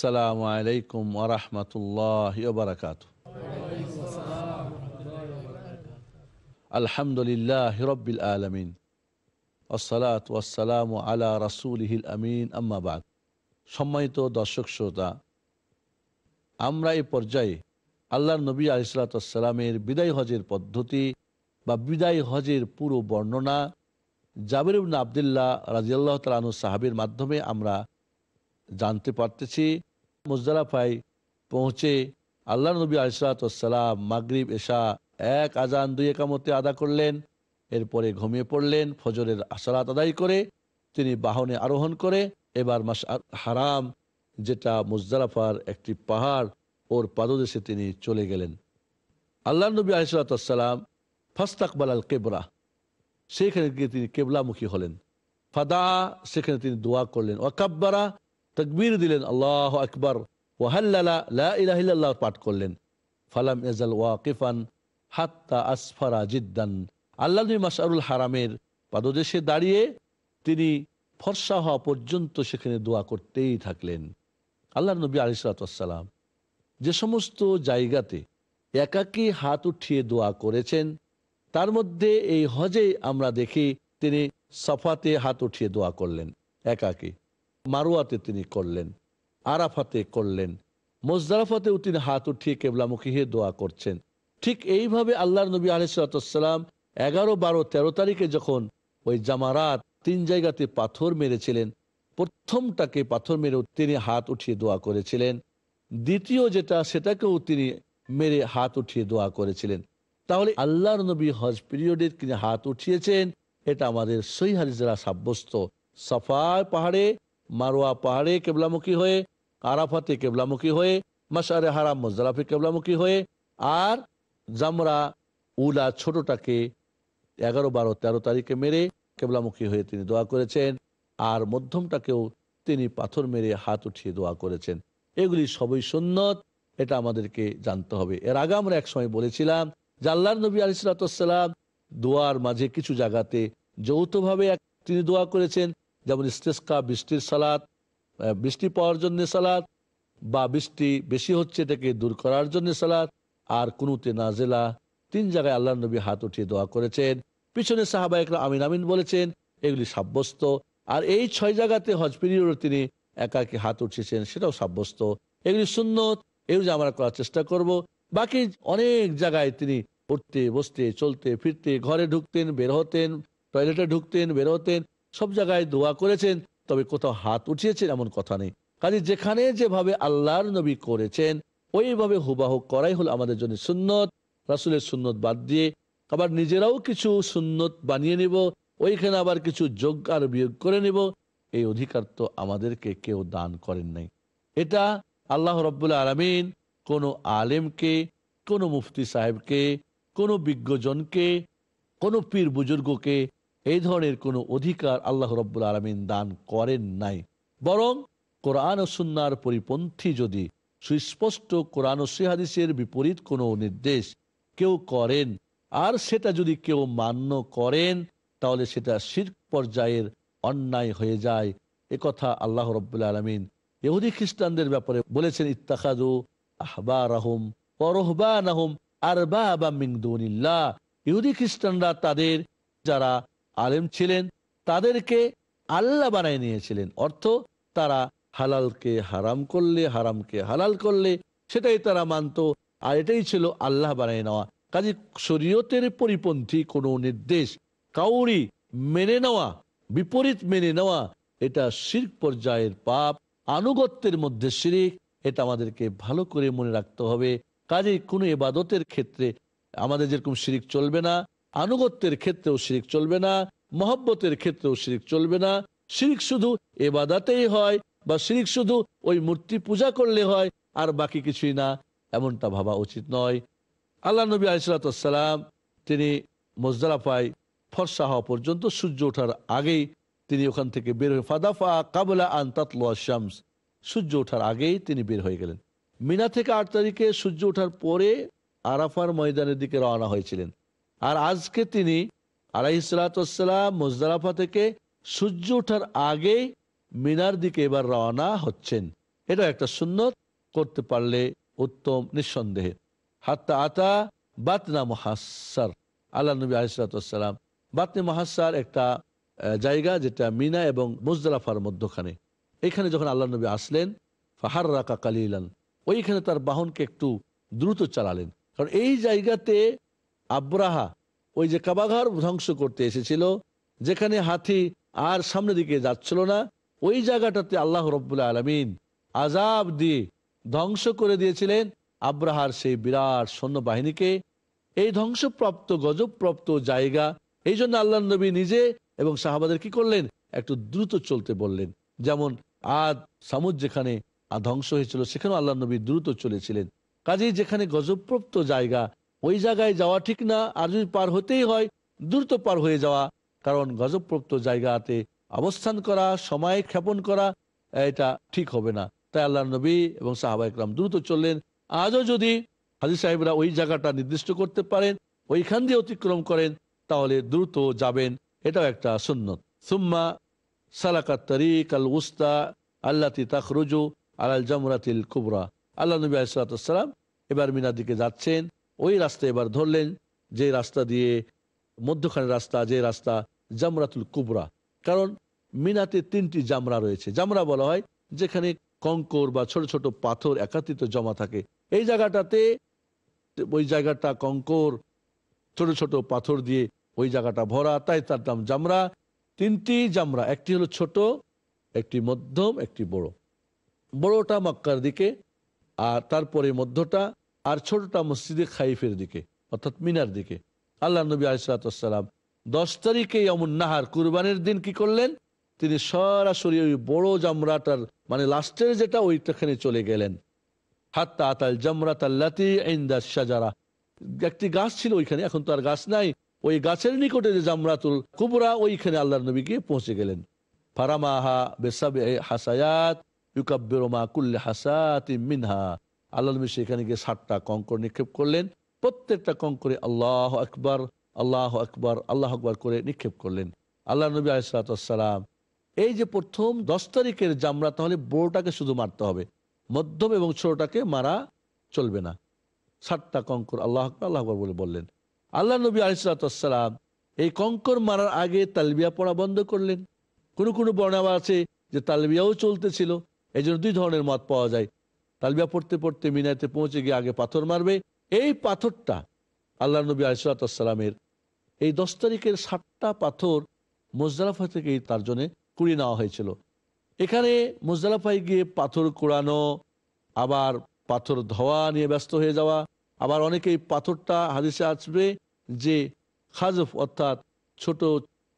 আসসালামু আলাইকুম ওরহমতুল্লাহ বারকাত আলহামদুলিল্লাহ রব্বিল আলমিন। ওসলাত ওয়াসালাম আলা রাসুলহিল আমিন আম্মাবাদ সম্মানিত দর্শক শ্রোতা, আমরা এই পর্যায়ে আল্লাহ নবী আলিসালামের বিদায় হজের পদ্ধতি বা বিদায় হজের পুরো বর্ণনা জাবির আবদুল্লাহ রাজিয়াল্লাহ তালু সাহাবের মাধ্যমে আমরা জানতে পারতেছি। মুজদারাফাই পৌঁছে আল্লাহ নবী আলিসালাম মাগরিব, এশা এক আজান দুই একামতে আদা করলেন। এরপরে ঘুমিয়ে পড়লেন, ফজরের আসারাত আদায় করে তিনি বাহনে আরোহণ করে এবার মাস হারাম, যেটা মুজদারাফার একটি পাহাড় ওর পাদদেশে তিনি চলে গেলেন। আল্লাহ নবী আলিসাল্লাম ফাস্তাকবাল আল কেবরা সেখানে গিয়ে তিনি কেবলামুখী হলেন। ফাদা, সেখানে তিনি দোয়া করলেন। ওয়াকাব্বারা তকবীর দিলেন, আল্লাহ আকবর। ওয়াহাল্লাহ পাঠ করলেন। ফালাম এজাল ওয়াকিফান হাত্তা আসফারা জিদ্দান। আল্লাহ মাসারুল হারামের পাদদেশে দাঁড়িয়ে তিনি ফর্সা হওয়া পর্যন্ত সেখানে দোয়া করতেই থাকলেন। আল্লাহ নবী আলিসালাম যে সমস্ত জায়গাতে একাকী হাত উঠিয়ে দোয়া করেছেন, তার মধ্যে এই হজে আমরা দেখি তিনি সফাতে হাত উঠিয়ে দোয়া করলেন, একাকী। মারুয়াতে তিনি করলেন, আরাফাতে করলেন, মোজদারাফাতেও তিনি হাত উঠিয়ে কেবলামুখী হয়ে দোয়া করছেন। ঠিক এইভাবে আল্লাহ নবী আলিসাল্লাম এগারো বারো তেরো তারিখে যখন ওই জামারাত তিন জায়গাতে পাথর মেরেছিলেন, প্রথমটাকে পাথর মেরেও তিনি হাত উঠিয়ে দোয়া করেছিলেন, দ্বিতীয় যেটা সেটাকেও তিনি মেরে হাত উঠিয়ে দোয়া করেছিলেন। তাহলে আল্লাহর নবী হজ পিরিয়ডে তিনি হাত উঠিয়েছেন, এটা আমাদের সই সাব্যস্ত, সফায় পাহাড়ে মারোয়া পাহাড়ে কেবলামুখী হয়ে, আরাফাতে কেবলামুখী হয়ে মাসারে হারাম মজরাফে কেবলামুখী হয়ে, আর জামরা উলা ছোটটাকে এগারো, বারো, তেরো তারিখে মেরে কেবলামুখী হয়ে তিনি দোয়া করেছেন, আর মধ্যমটাকেও তিনি পাথর মেরে হাত উঠিয়ে দোয়া করেছেন। এগুলি সবই সুন্নত, এটা আমাদেরকে জানতে হবে। এর আগে আমরা একসময় বলেছিলাম আল্লাহ নবী আলিসাল্লাম দোয়ার মাঝে কিছু জায়গাতে যৌথভাবে তিনি দোয়া করেছেন যেমন ইস্তেস্কা, বৃষ্টির সালাদ বৃষ্টি পাওয়ার জন্য সালাদ, বা বৃষ্টি বেশি হচ্ছে এটাকে দূর করার জন্য সালাদ, আর কুনুতে নাজেলা, তিন জায়গায় আল্লাহ নবী হাত উঠিয়ে দোয়া করেছেন। পিছনে সাহাবা একরা আমিন আমিন বলেছেন, এগুলি সাব্যস্ত। আর এই ছয় জায়গাতে হজ পিরিয়ড তিনি একাকি হাত উঠিয়েছেন, সেটাও সাব্যস্ত। এগুলি সুন্নত এগুলি আমরা করার চেষ্টা করব। বাকি অনেক জায়গায় তিনি উঠতে, বসতে, চলতে, ফিরতে, ঘরে ঢুকতেন, বের হতেন, টয়লেটে ঢুকতেন, বের হতেন সব জায়গায় দোয়া করেছেন, তবে কোথাও হাত উঠিয়েছেন এমন কথা নেই। কাজে যেখানে যেভাবে আল্লাহর নবী করেছেন, ওইভাবে হুবাহ করাই হলো আমাদের জন্য সুন্নত। রাসুলের সুন্নত বাদ দিয়ে আবার নিজেরাও কিছু সুন্নত বানিয়ে নিব, ওইখানে আবার কিছু যোগ আর বিয়োগ করে নিব। এই অধিকার তো আমাদেরকে কেউ দান করেন নাই। এটা আল্লাহ রব্বুল আলমিন কোনো আলেমকে, কোনো মুফতি সাহেবকে, কোনো বিজ্ঞজনকে, কোনো পীর বুজুর্গকে এই ধরনের কোনো অধিকার আল্লাহ রব্বুল আলমিন দান করেন নাই। বরং কোরআন ও সুন্নার পরিপন্থী যদি সুস্পষ্ট কোরআন ও সিহাদিসের বিপরীত কোনো নির্দেশ কেউ করেন, আর সেটা যদি কেউ মান্য করেন, তাহলে সেটা শির পর্যায়ের অন্যায় হয়ে যায়। কথা আল্লাহ রব্বুল আলমিন ইহুদি খ্রিস্টানদের ব্যাপারে বলেছেন ইত্তাখাদু আহবা রাহুম পরহবা নাহুম আর বা মিংদুনিল্লাহ ইহুদি খ্রিস্টানরা তাদের, যারা আলেম ছিলেন, তাদেরকে আল্লাহ বানায় নিয়েছিলেন। অর্থ, তারা হালালকে হারাম করলে, হারামকে হালাল করলে, সেটাই তারা মানত, আর এটাই ছিল আল্লাহ বানায় নেওয়া। কাজে শরীয়তের পরিপন্থী কোনো নির্দেশ কাউরি মেনে নেওয়া, বিপরীত মেনে নেওয়া, এটা শির পর্যায়ের পাপ, আনুগত্যের মধ্যে শিরিক, এটা আমাদেরকে ভালো করে মনে রাখতে হবে। কাজে কোনো এবাদতের ক্ষেত্রে আমাদের যেরকম শিরিক চলবে না আনুগত্যের ক্ষেত্রেও শিরিক চলবে না, মহব্বতের ক্ষেত্রেও শিরিক চলবে না। শিরিক শুধু এবাদাতেই হয় বা শিরিক শুধু ওই মূর্তি পূজা করলে হয়, আর বাকি কিছুই না, এমনটা ভাবা উচিত নয়। আল্লাহ নবী আলিসাল্লাম তিনি মোজদারাফায় ফর্সা হওয়া পর্যন্ত সূর্য ওঠার আগেই তিনি ওখান থেকে বের হয়ে ফাদাফা কাবলা আন তাতলোয়া শামস সূর্য ওঠার আগেই তিনি বের হয়ে গেলেন। মিনা থেকে আট তারিখে সূর্য ওঠার পরে আরাফার ময়দানের দিকে রওনা হয়েছিলেন। আর আজকে তিনি আলাইসালাম মোজদারাফা থেকে সূর্য ওঠার আগেই মিনার দিকে এবার রওনা হচ্ছেন। এটা একটা সুন্নত, করতে পারলে উত্তম, নিঃসন্দেহে। হাত্তা আতা বাতনা মহাসার আল্লাহ নবী আলিসাল্লাম বাতনি মহাসার একটা জায়গা যেটা মিনা এবং মুজদালাফার মধ্যখানে। এখানে যখন আল্লাহ নবী আসলেন ফাহার রাকা কালিলান, ওইখানে তার বাহনকে একটু দ্রুত চালালেন। কারণ এই জায়গাতে আব্রাহা ওই যে কাবাঘর ধ্বংস করতে এসেছিল, যেখানে হাতি আর সামনের দিকে যাচ্ছিল না, ওই জায়গাটাতে আল্লাহ রব্বুল্লা আলমিন আজাব দিয়ে ধ্বংস করে দিয়েছিলেন আব্রাহার সেই বিরাট সৈন্যবাহিনীকে। এই ধ্বংসপ্রাপ্ত, গজবপ্রাপ্ত জায়গা, এই জন্য আল্লাহ নবী নিজে এবং সাহাবাদের কি করলেন? একটু দ্রুত চলতে বললেন। যেমন আদ, সামুদ যেখানে ধ্বংস হয়েছিল, সেখানেও আল্লাহ নবী দ্রুত চলেছিলেন। কাজেই যেখানে গজবপ্রাপ্ত জায়গা ওই জায়গায় যাওয়া ঠিক না আর যদি পার হতেই হয়, দ্রুত পার হয়ে যাওয়া। কারণ গজবপ্রাপ্ত জায়গাতে অবস্থান করা, সময় ক্ষেপণ করা, এটা ঠিক হবে না। তাই আল্লাহ নবী এবং সাহাবা ইকরাম দ্রুত চললেন। আজও যদি হাজি সাহেবরা ওই জায়গাটা নির্দিষ্ট করতে পারেন, ওইখান দিয়ে অতিক্রম করেন, তাহলে দ্রুত যাবেন। এটাও একটা সুন্নত। সুম্মা সালাকাত তরিক আল উস্তা আল্লাতি তাখরুজু আল জামরাতিল কুবরা। আল্লাহ নবী আলাইসালাম এবার মিনার দিকে যাচ্ছেন। ওই রাস্তা এবার ধরলেন, যে রাস্তা দিয়ে মধ্যখানে রাস্তা, যে রাস্তা জামরাতুল কুবরা। কারণ মিনাতে তিনটি জামরা রয়েছে। জামরা বলা হয় যেখানে কঙ্কর বা ছোট ছোট পাথর একাত্রিত জমা থাকে। এই জায়গাটাতে ওই জায়গাটা কঙ্কর, ছোট ছোট পাথর দিয়ে ওই জায়গাটা ভরা, তাই তার নাম জামরা। তিনটি জামরা, একটি হলো ছোট, একটি মধ্যম, একটি বড়। বড়টা মক্কার দিকে, আর তারপরে মধ্যটা আর ছোটটা মসজিদে খাইফের দিকে, অর্থাৎ মিনার দিকে। আল্লাহ নবী আলিসাল্লাম দশ তারিখে অমন নাহার কুরবানের দিন কি করলেন? তিনি সরাসরি ওই বড় জামরাটার মানে লাস্টের যেটা, ওইটাখানে চলে গেলেন। হাত্তা আতাল জামরাত আল্লাতি ইন্দা সাজারা একটি গাছ ছিল ওইখানে, এখন তো আর গাছ নাই। ওই গাছের নিকটে যে জামরাতুল কুবরা, ওইখানে আল্লাহ নবী গিয়ে পৌঁছে গেলেন। ফারামাহা বেসাব হাসায়াত ইউকাব্বেরোমা কুল্লে হাসাত মিনহা। আল্লাহ নবী সেখানে গিয়ে ষাটটা কঙ্কর নিক্ষেপ করলেন। প্রত্যেকটা কঙ্করে আল্লাহ আকবর আল্লাহ আকবর আল্লাহ আকবর করে নিক্ষেপ করলেন। আল্লাহ নবী আলিসালাম এই যে প্রথম দশ তারিখের জামরা, তাহলে বড়টাকে শুধু মারতে হবে। মধ্যম এবং ছোটটাকে মারা চলবে না। ষাটটা কঙ্কর আল্লাহ আকবর আল্লাহ আকবর বলে বললেন। আল্লাহ নবী আলিসালাম এই কঙ্কর মারার আগে তালবিয়া পড়া বন্ধ করলেন। কোনো কোনো বর্ণাবা আছে যে তালবিয়াও চলতেছিল। এই জন্য দুই ধরনের মত পাওয়া যায়। তালবিয়া পড়তে পড়তে মিনাতে পৌঁছে গিয়ে আগে পাথর মারবে। এই পাথরটা আল্লাহ নবী আলিসালামের এই দশ তারিখের ষাটটা পাথর মোজদারাফা থেকেই তার জন্য কুড়িয়ে নেওয়া হয়েছিল। এখানে মোজদারাফায় গিয়ে পাথর কুড়ানো, আবার পাথর ধোয়া নিয়ে ব্যস্ত হয়ে যাওয়া, আবার অনেকেই পাথরটা হাদিসে আসবে যে খাজফ অর্থাৎ ছোট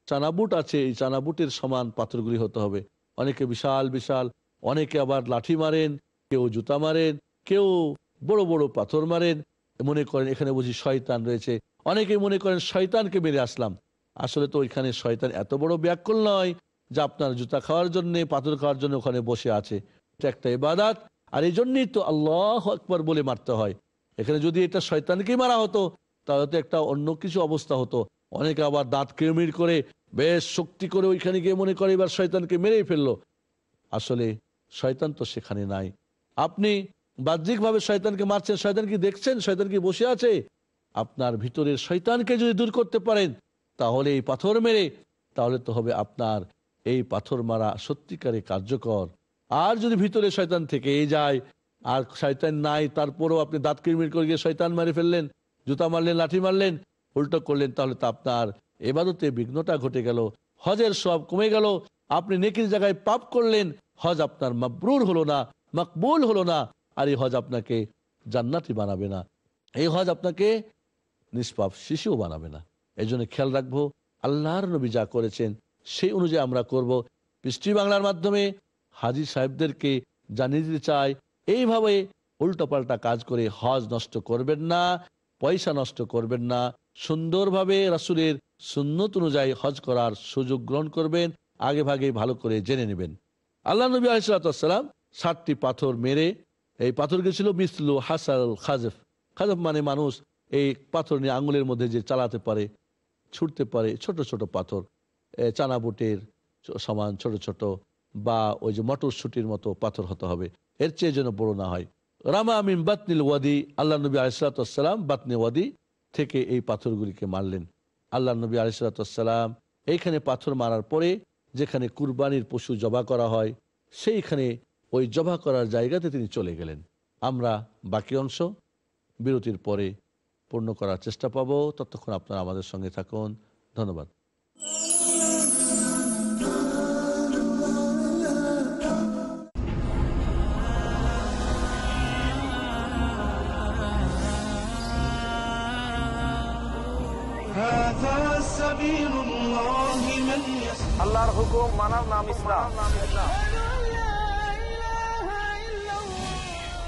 চানাবুট আছে, এই চানাবুটের সমান পাথরগুলি হতে হবে। অনেকে বিশাল বিশাল, অনেকে আবার লাঠি মারেন কেউ জুতা মারেন, কেউ বড় বড় পাথর মারেন। মনে করেন এখানে বুঝি শয়তান রয়েছে। অনেকে মনে করেন শয়তানকে মেরে আসলাম। আসলে তো ওইখানে শয়তান এত বড় ব্যাকুল নয় যে আপনার জুতা খাওয়ার জন্য, পাথর খাওয়ার জন্য ওখানে বসে আছে। এটা একটা ইবাদাত। আর এই জন্যই তো আল্লাহ আকবর বলে মারতে হয়। এখানে যদি এটা শয়তানকেই মারা হতো, তাহলে তো একটা অন্য কিছু অবস্থা হতো। অনেকে আবার দাঁত কিরমির করে, বেশ শক্তি করে ওইখানে গিয়ে মনে করে এবার শয়তানকে মেরেই ফেলল। আসলে শয়তান তো সেখানে নাই। আপনি বাহ্যিকভাবে শয়তানকে মারছেন, শয়তান কি দেখছেন, শয়তান কি বসে আছে? আপনার ভিতরের শয়তানকে যদি দূর করতে পারেন, তাহলে এই পাথর মেরে, তাহলে তো হবে আপনার এই পাথর মারা সত্যিকারে কার্যকর। আর যদি ভিতরে শয়তান থেকেই যায়, আর শয়তান নাই, তারপরেও আপনি দাঁত কিরমির করে গিয়ে শয়তান মারে ফেললেন, জুতা মারলেন, লাঠি মারলেন, উল্টো করলেন, তাহলে তো আপনার এবাদতে বিঘ্নটা ঘটে গেল, হজের সব কমে গেল, আপনি নেকির জায়গায় পাপ করলেন, হজ আপনার মাবরুর হলো না। মকবুল হলো না। আর এই হজ আপনাকে জান্নাতি বানাবে না। এই হজ আপনাকে নিষ্পাপ শিশুও বানাবে না। এই জন্য খেয়াল রাখব, আল্লাহর নবী যা করেছেন, সেই অনুযায়ী আমরা করব। বৃষ্টি বাংলার মাধ্যমে হাজি সাহেবদেরকে জানিয়ে দিতে চাই, এইভাবে উল্টোপাল্টা কাজ করে হজ নষ্ট করবেন না, পয়সা নষ্ট করবেন না, সুন্দরভাবে রাসুলের সুন্নত অনুযায়ী হজ করার সুযোগ গ্রহণ করবেন, আগে ভাগে ভালো করে জেনে নেবেন। আল্লাহ নবী আলিসাল্লাম ষাটটি পাথর মেরে এই পাথরগুলো ছিল মিসলু হাসাল খাজেফ। খাজেফ মানে মানুষ এই পাথর নিয়ে আঙুলের মধ্যে যে চালাতে পারে ছুটতে পারে ছোট ছোট পাথর এ, চানা বুটের সমান ছোট ছোট বা ওই যে মটরশুটির মতো পাথর হতে হবে। এর চেয়ে যেন বড় না হয়। রামা আমিন বাতনিল ওয়াদি আল্লাহ নবী আলিসাল্লাম বাতনি ওয়াদি থেকে এই পাথরগুলিকে মারলেন। আল্লাহ নবী আলিসাল্লাম এইখানে পাথর মারার পরে যেখানে কুরবানির পশু জবা করা হয় সেইখানে ওই জবা করার জায়গাতে তিনি চলে গেলেন। আমরা বাকি অংশ বিরতির পরে পূর্ণ করার চেষ্টা পাব। ততক্ষণ আপনারা আমাদের সঙ্গে থাকুন। ধন্যবাদ। আল্লাহর হুকুম মানার নাম ইসলাম।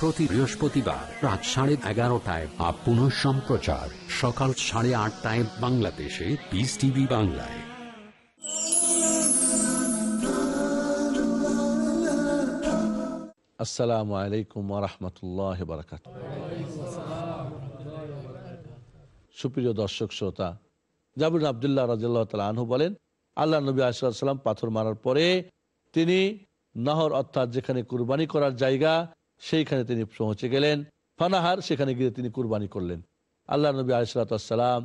প্রতি বৃহস্পতিবার রাত সাড়ে এগারোটায় বা পুনঃ সম্প্রচার। সকাল সাড়ে আটটায় বাংলাদেশে পিস টিভি বাংলায়। আসসালামু আলাইকুম রহমতুল্লাহ বারকাত সুপ্রিয় দর্শক, শ্রোতা, জাবির আবদুল্লাহ রাজিল্লাহ আনহু বলেন, আল্লাহ নবী আসাল্লাম পাথর মারার পরে তিনি নহর অর্থাৎ যেখানে কুরবানি করার জায়গা সেইখানে তিনি পৌঁছে গেলেন। ফানাহার সেখানে গিয়ে তিনি কুরবানি করলেন। আল্লাহ নবী আলিসাল্লাম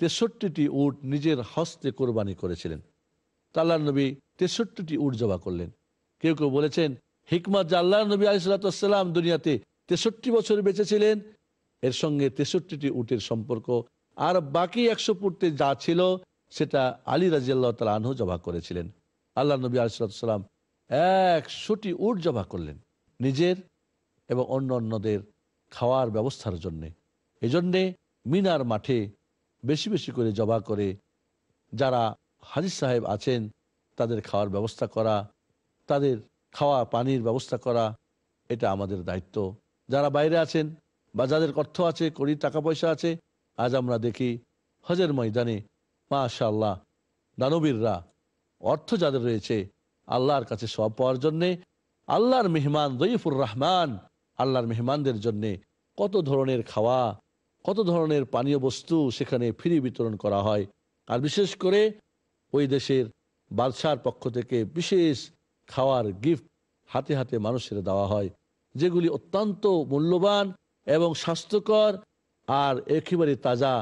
তেষট্টিটি উট নিজের হস্তে কোরবানি করেছিলেন। তা আল্লাহ নবী তেষট্টিটি উট জবা করলেন। কেউ কেউ বলেছেন, হিকমত যে আল্লাহ নবী আলিসাল্লাম দুনিয়াতে তেষট্টি বছর বেঁচেছিলেন। এর সঙ্গে তেষট্টিটি উটের সম্পর্ক আর বাকি একশো ফুটতে যা ছিল সেটা আলী রাজিয়াল্লাহ তালা আনহু জবা করেছিলেন। আল্লাহ নবী আলিসাল্লাম একশোটি উট জবা করলেন। নিজের এবং অন্য অন্যদের খাওয়ার ব্যবস্থার জন্যে। এজন্যে মিনার মাঠে বেশি বেশি করে জবা করে যারা হাজির সাহেব আছেন, তাদের খাওয়ার ব্যবস্থা করা, তাদের খাওয়া পানির ব্যবস্থা করা, এটা আমাদের দায়িত্ব। যারা বাইরে আছেন বা যাদের অর্থ আছে কড়ি টাকা পয়সা আছে, আজ আমরা দেখি হজের ময়দানে মাশা আল্লাহ দানবীররা অর্থ যাদের রয়েছে, আল্লাহর কাছে সব পাওয়ার জন্যে, আল্লাহর মেহমান দইফুর রহমান আল্লাহর মেহমানদের জন্যে কত ধরনের খাওয়া, কত ধরনের পানীয় বস্তু সেখানে ফ্রি বিতরণ করা হয়। আর বিশেষ করে ওই দেশের বাদশার পক্ষ থেকে বিশেষ খাওয়ার গিফট হাতে হাতে মানুষের দেওয়া হয়, যেগুলি অত্যন্ত মূল্যবান এবং স্বাস্থ্যকর আর একেবারে তাজা।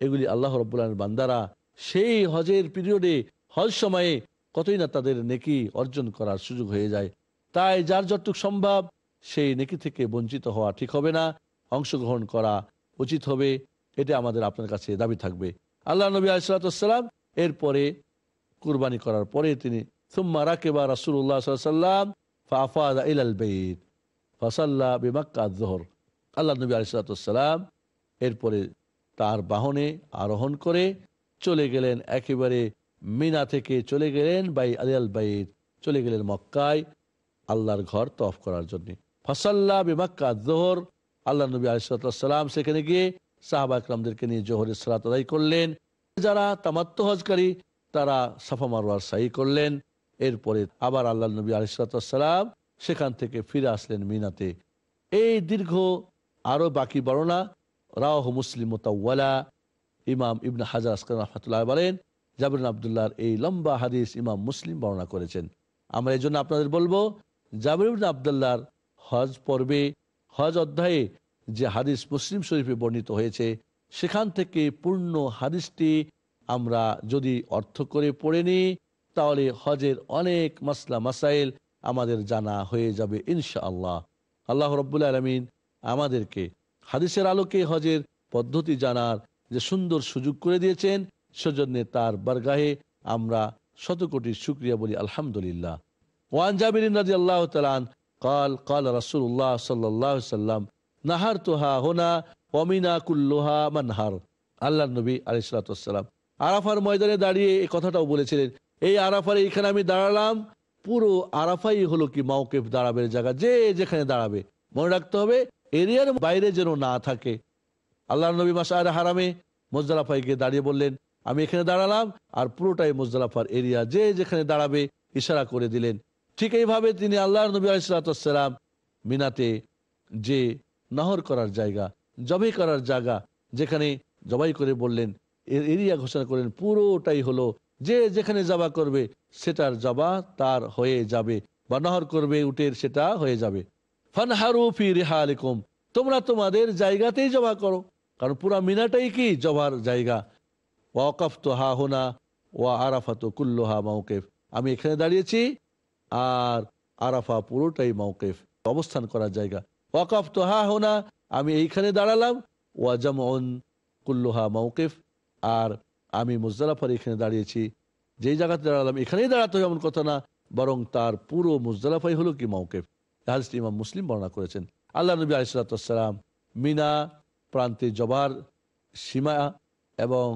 এগুলি আল্লাহ রব্বুল্লাহের বান্দারা সেই হজের পিরিয়ডে, হজ সময়ে কতই না তাদের নেকি অর্জন করার সুযোগ হয়ে যায়। তাই যার যতটুক সম্ভব সেই নেকি থেকে বঞ্চিত হওয়া ঠিক হবে না, অংশগ্রহণ করা উচিত হবে, এটা আমাদের আপনার কাছে দাবি থাকবে। আল্লাহ নবী আলিসাল্লাম এরপরে কুরবানি করার পরে তিনি সুম্মা রাকেবা রাসুল্লাহ আল্লাহ নবী আলিসাল্লাম এরপরে তার বাহনে আরোহণ করে চলে গেলেন একেবারে মিনা থেকে চলে গেলেন বাই আলিয়াল বাইদ চলে গেলেন মক্কায় আল্লাহর ঘর তফ করার জন্য। ফসাল্লা বিমাক্কা জোহর আল্লাহ নবী আলিসাল্লাম সেখানে গিয়ে সাহাবা ইকরামদেরকে নিয়ে জোহরের সালাত আদায় করলেন। যারা তামাত্ম হজকারী, তারা সাফা মারোয়ার সাই করলেন। এরপরে আবার আল্লাহ নবী আলিসাল্লাম সেখান থেকে ফিরে আসলেন মিনাতে। এই দীর্ঘ আরও বাকি বর্ণনা রাহ মুসলিম মোতাওয়ালা ইমাম ইবনা হাজার আসকার রহমতুল্লাহ বলেন, জাবির আবদুল্লাহর এই লম্বা হাদিস ইমাম মুসলিম বর্ণনা করেছেন। আমরা এই জন্য আপনাদের বলব, জাবির ইবনা আবদুল্লাহর হজ পর্বে, হজ অধ্যায়ে যে হাদিস মুসলিম শরীফে বর্ণিত হয়েছে, সেখান থেকে পূর্ণ হাদিসটি আমরা যদি অর্থ করে পড়ে নিই, তাহলে হজের অনেক মাসলা মাসাইল আমাদের জানা হয়ে যাবে ইনশা আল্লাহ আল্লাহ রব্বুল আলমিন আমাদেরকে হাদিসের আলোকে হজের পদ্ধতি জানার যে সুন্দর সুযোগ করে দিয়েছেন, সেজন্য তার বারগাহে আমরা শতকোটি শুক্রিয়া বলি আলহামদুলিল্লাহ। ওয়ান জাবির রাজি আল্লাহ তালান কাল কাল রাসুল্লাহ সাল্লাহ সাল্লাম নাহার তোহা হোনা অমিনা কুল্লোহা মানহার আল্লাহ নবী আলিসাল্লাম আরাফার ময়দানে দাঁড়িয়ে এই কথাটাও বলেছিলেন। এই আরাফার এইখানে আমি দাঁড়ালাম, পুরো আরাফাই হলো কি মাওকেফ দাঁড়াবে জায়গা, যে যেখানে দাঁড়াবে। মনে রাখতে হবে, এরিয়ার বাইরে যেন না থাকে। আল্লাহ নবী মাসার হারামে মোজদালাফাই গিয়ে দাঁড়িয়ে বললেন, আমি এখানে দাঁড়ালাম আর পুরোটাই মোজদালাফার এরিয়া, যে যেখানে দাঁড়াবে ইশারা করে দিলেন। ঠিক এইভাবে তিনি আল্লাহ নবী আলাইসালাম মিনাতে যে নহর করার জায়গা, জবাই করার জায়গা, যেখানে জবাই করে বললেন, এর এরিয়া ঘোষণা করলেন, পুরোটাই হলো যে যেখানে জবা করবে, সেটার জবা তার হয়ে যাবে বা নহর করবে, উটের সেটা হয়ে যাবে। ফানহারু ফি রেহা আলিকুম তোমরা তোমাদের জায়গাতেই জবা করো। কারণ পুরা মিনাটাই কি? জবার জায়গা। ওয়াকফ তো হা হোনা, ওয়া আরাফা তো কুল্লোহা মাউকেফ। আমি এখানে দাঁড়িয়েছি আর আরাফা পুরোটাই মাউকেফ অবস্থান করার জায়গা। ওয়াকফ তো হা হোনা, আমি এইখানে দাঁড়ালাম। ওয়া জামন কুল্লোহা মাউকেফ আর আমি মুজদালাফার এখানে দাঁড়িয়েছি। যেই জায়গাতে দাঁড়ালাম, এখানেই দাঁড়াতে হবে এমন কথা না, বরং তার পুরো মুজদালাফাই হলো কি মাউকেফ হাজরত ইমাম মুসলিম বর্ণনা করেছেন। আল্লাহ নবী আলিসাল্লাম মিনা প্রান্তে জবার সীমা এবং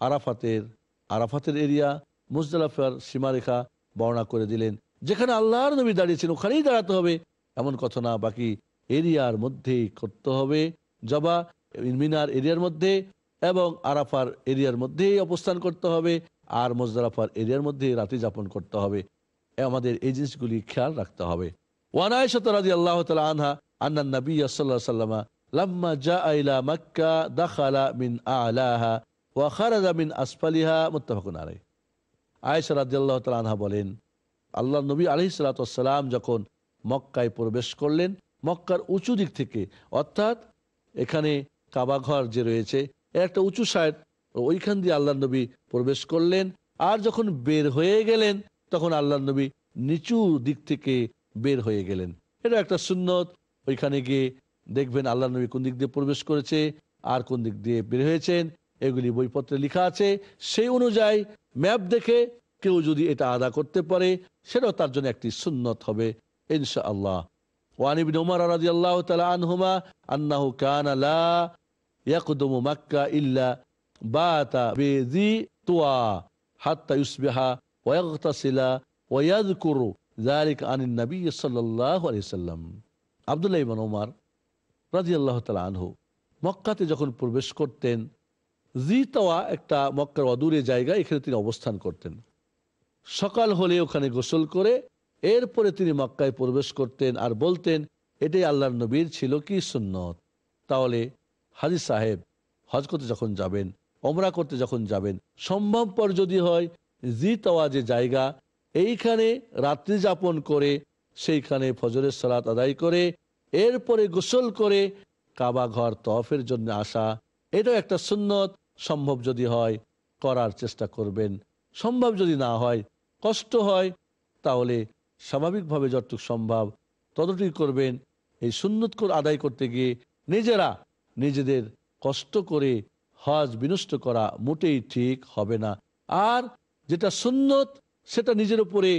আরাফাতের আরাফাতের এরিয়া, মুজদালাফার সীমারেখা বর্ণনা করে দিলেন। যেখানে আল্লাহর নবী দাঁড়িয়েছেন, ওখানেই দাঁড়াতে হবে। এমন কথা না, বাকি এরিয়ার মধ্যেই করতে হবে। জবা মিনার এরিয়ার মধ্যে এবং আরাফার এরিয়ার মধ্যেই অবস্থান করতে হবে আর মোজদারাফার এরিয়ার মধ্যে রাতে যাপন করতে হবে। আমাদের এই খেয়াল রাখতে হবে। ওয়ানায়শত রাজি আল্লাহ তালা আনহা, আন্না নবী সাল্লাহ সাল্লামা লাম্মা জা ইলা মক্কা দাখালা মিন আলাহা ওয়া খারাজা মিন আসফালিহা, মুত্তাফাকুন আলাই আয়েশা রাদিয়াল্লাহু তাআলা আনহা বলেন আল্লাহ নবী আলাইহিস সালাতু ওয়াসসালাম যখন মক্কায় প্রবেশ করলেন, মক্কার উঁচু দিক থেকে, অর্থাৎ এখানে কাবাঘর যে রয়েছে, এর একটা উঁচু সাইড, ওইখান দিয়ে আল্লাহ নবী প্রবেশ করলেন। আর যখন বের হয়ে গেলেন, তখন আল্লাহ নবী নিচু দিক থেকে বের হয়ে গেলেন। এটা একটা সুন্নত। ওইখানে গিয়ে দেখবেন আল্লাহ নবী কোন দিক দিয়ে প্রবেশ করেছে, আর কোন দিক দিয়ে বের হয়েছেন, এগুলি বইপত্রে লেখা আছে। সেই অনুযায়ী ম্যাপ দেখে কেউ যদি এটা আদা করতে পারে, সেটাও তার জন্য একটি সুন্নত হবে ইনশা আল্লাহ ওয়ান ইবনে উমর রাদিয়াল্লাহু তাআলা আনহুমা, আন্নাহু কানা ইয়াকদুমু মাক্কা ইল্লা তুয়া যালিকা আনিন নবী রাদিয়াল্লাহু তাআলা আনহু মক্কাতে যখন প্রবেশ করতেন জি তাওয়া একটা মক্কার অদূরে জায়গা এখানে তিনি অবস্থান করতেন। সকাল হলে ওখানে গোসল করে, এরপরে তিনি মক্কায় প্রবেশ করতেন আর বলতেন, এটাই আল্লাহর নবীর ছিল কি সুন্নত? তাহলে হাজি সাহেব হজ করতে যখন যাবেন অমরা করতে যখন যাবেন, সম্ভবপর যদি হয় জি তাওয়া যে জায়গা, এইখানে রাত্রি যাপন করে, সেইখানে ফজরের সালাত আদায় করে, এরপরে গোসল করে কাবা ঘর তফের জন্য আসা, এটাও একটা সুন্নত, সম্ভব যদি হয় করার চেষ্টা করবেন, সম্ভব যদি না হয় কষ্ট হয়, তাহলে স্বাভাবিকভাবে যতটুকু সম্ভব ততটুকু করবেন। এই সুন্নত করে আদায় করতে গিয়ে নিজেরা নিজেদের কষ্ট করে হজ বিনষ্ট করা মোটেই ঠিক হবে না। আর যেটা সুন্নত, সেটা নিজের উপরে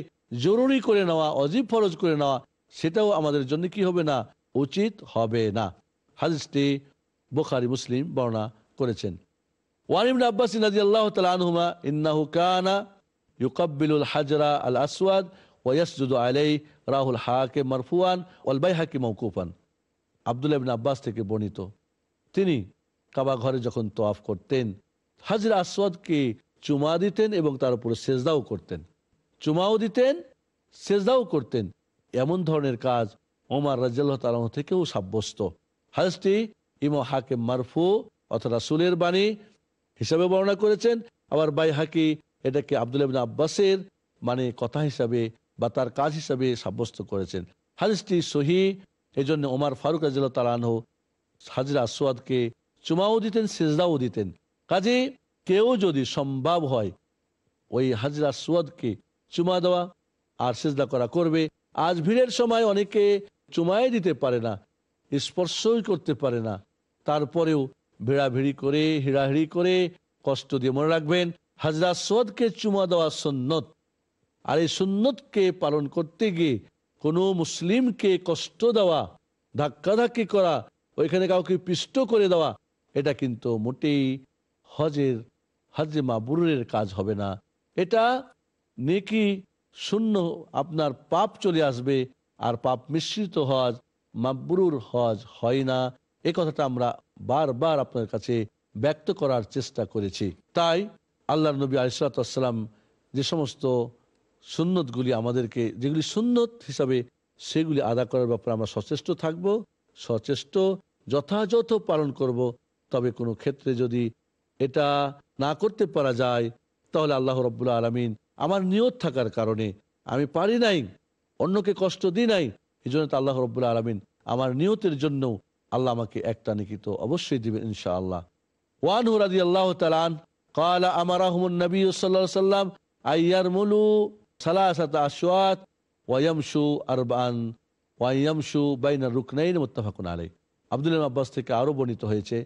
জরুরি করে নেওয়া, অজীব ফরজ করে নেওয়া, সেটাও আমাদের জন্য কি হবে না? উচিত হবে না। হাদিসটি বোখারি, মুসলিম বর্ণনা করেছেন। ওয়ানিম আব্বাস আল্লাহ তালুমা ইন্নাহু কানা ইউকাব্বিলুল হাজরা আল আসওয়াদ ওয়াসজুদু আলাই রাহুল হাকে মারফুয়ান ওয়াল বাইহাকি মৌকুফান আব্দুল্লাহ ইবনে আব্বাস থেকে বর্ণিত। তিনি কাবা ঘরে যখন তোয়াফ করতেন, হাজরা আসওয়াদকে চুমা দিতেন এবং তার উপরে সেজদাও করতেন। চুমাও দিতেন, সেজদাও করতেন। এমন ধরনের কাজ ওমার রাজিয়াল্লাহ তালাহ থেকেও সাব্যস্ত। হাজটি ইমো হাকিম মারফু অথবা রাসুলের বাণী হিসাবে বর্ণনা করেছেন, আবার বাই হাকি এটাকে আবদুল্লাহ ইবনে আব্বাসের মানে কথা হিসাবে বা তার কাজ হিসাবে সাব্যস্ত করেছেন। হাদিসটি সহি এই জন্য ওমার ফারুক রাজিল্লাহ তালাহ হাজরা আসওয়াদকে চুমাও দিতেন, সেজদাও দিতেন। কাজে কেউ যদি সম্ভব হয় ওই হাজরা আসওয়াদকে চুমা দেওয়া আর সেজদা করা করবে, আজ ভিড়ের সময় অনেকে চুমাই দিতে পারে না, স্পর্শই করতে পারে না। তারপরেও ভিড়াভিড়ি করে, হিড়াহিড়ি করে কষ্ট দিয়ে মনে রাখবেন হাজরা সোদকে চুমা দেওয়া সন্ন্যত আর এই সুন্নতকে পালন করতে গিয়ে কোনো মুসলিমকে কষ্ট দেওয়া, ধাক্কাধাক্কি করা, ওইখানে কাউকে পিষ্ট করে দেওয়া, এটা কিন্তু মোটেই হজের হজে মাবুরের কাজ হবে না। এটা নেকি শূন্য আপনার পাপ চলে আসবে আর পাপ মিশ্রিত হজ মাবরুর হজ হয় না। এ কথাটা আমরা বারবার আপনার কাছে ব্যক্ত করার চেষ্টা করেছি। তাই আল্লাহ নবী আলিসাল্লাম যে সমস্ত সুন্নতগুলি আমাদেরকে, যেগুলি সুন্নত হিসাবে সেগুলি আদা করার ব্যাপারে আমরা সচেষ্ট থাকব, সচেষ্ট যথাযথ পালন করব। তবে কোনো ক্ষেত্রে যদি এটা না করতে পারা যায়, তাহলে আল্লাহ রব্বুল্লা আলমিন আমার নিয়ত থাকার কারণে আমি পারি নাই, অন্যকে কষ্ট দিই নাই এই জন্য আল্লাহ রব্বুল্লা আলমিন আমার নিয়তের জন্য আল্লাহ আমাকে একটা নিকিত অবশ্যই দিবেন ইনশা আল্লাহ ওয়ান হুরাদি আল্লাহ তালান মুলু আরবান আব্বাস থেকে আরও বর্ণিত হয়েছে।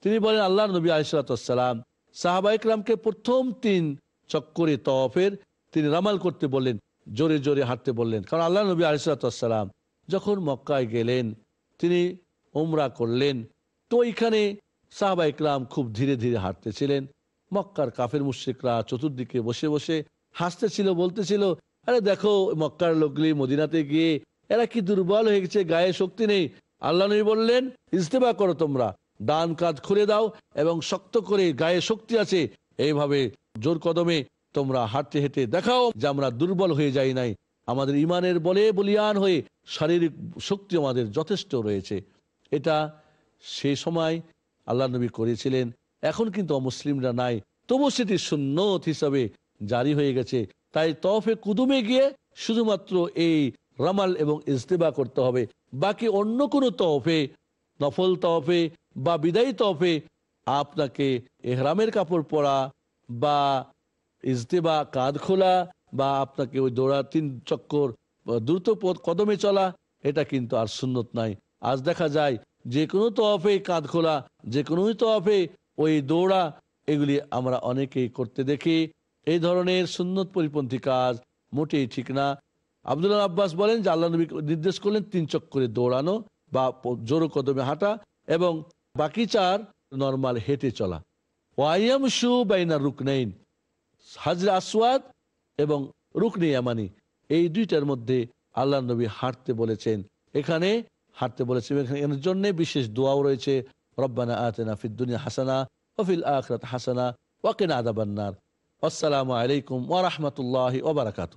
তিনি বলেন আল্লাহ নবী আলিসালাম সাহাবা ইকরামকে প্রথম তিন চক্করে তফের তিনি রামাল করতে বললেন, জোরে জোরে হাঁটতে বললেন। কারণ আল্লাহ নবী আলিসালাম যখন মক্কায় গেলেন, তিনি উমরা করলেন। তো ওইখানে সাহাবা ইকরাম খুব ধীরে ধীরে হাঁটতেছিলেন মক্কার কাফের মুশ্রিকরা চতুর্দিকে বসে বসে হাসতেছিল, বলতেছিল, আরে দেখো, মক্কার লোকগুলি মদিনাতে গিয়ে, এরা কি দুর্বল হয়ে গেছে, গায়ে শক্তি নেই? আল্লাহ নবী বললেন ইস্তেফা করো তোমরা, ডান কাজ খুলে দাও এবং শক্ত করে গায়ে শক্তি আছে, এইভাবে জোর কদমে তোমরা হাঁটতে হেঁটে দেখাও যে আমরা দুর্বল হয়ে যাই নাই। আমাদের ইমানের বলে বলিয়ান হয়ে শারীরিক শক্তি আমাদের যথেষ্ট রয়েছে। এটা সেই সময় আল্লাহ নবী করেছিলেন। এখন কিন্তু অমুসলিমরা নাই। তবু সেটি সুন্নত হিসাবে জারি হয়ে গেছে। তাই তফে কুদুমে গিয়ে শুধুমাত্র এই রামাল এবং ইজতেবা করতে হবে। বাকি অন্য কোনো তফে নফল তফে বা বিদায়ী তফে আপনাকে এহরামের কাপড় পরা বা ইজতেবা কাঁধ খোলা বা আপনাকে ওই দৌড়া তিন চক্কর দ্রুত পথ কদমে চলা, এটা কিন্তু আর সুন্নত নাই। আজ দেখা যায় যে কোনো তফে কাঁধ খোলা, যে কোনো তফে ওই দৌড়া, এগুলি আমরা অনেকেই করতে দেখি। এই ধরনের সুন্নত পরিপন্থী কাজ মোটেই ঠিক না। আব্দুল্লাহ আব্বাস বলেন যে আল্লাহ নবী নির্দেশ করলেন তিন চক্করে দৌড়ানো বা জোর কদমে হাঁটা এবং বাকি চার নর্মাল হেঁটে চলা। ওয়াইয়াম শু বাইনা রুকনাইন, হাজরা আসওয়াদ এবং রুকনি ইয়ামানি। এই দুইটার মধ্যে আল্লাহ নবী হাঁটতে বলেছেন। এখানে হাঁটতে বলেছেন। এখানে এর জন্য বিশেষ দোয়াও রয়েছে। ربنا آتنا في الدنيا حسنة وفي الآخرة حسنة وقنا عذاب النار. والسلام عليكم ورحمة الله وبركاته.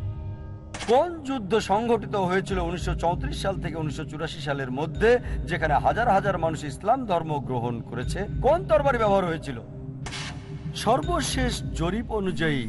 কোন যুদ্ধ সংঘটিত হয়েছিল উনিশশো চৌত্রিশ সাল থেকে উনিশশো চুরাশি সালের মধ্যে, যেখানে হাজার হাজার মানুষ ইসলাম ধর্ম গ্রহণ করেছে? কোন তরবারি ব্যবহার হয়েছিল? সর্বশেষ জরিপ অনুযায়ী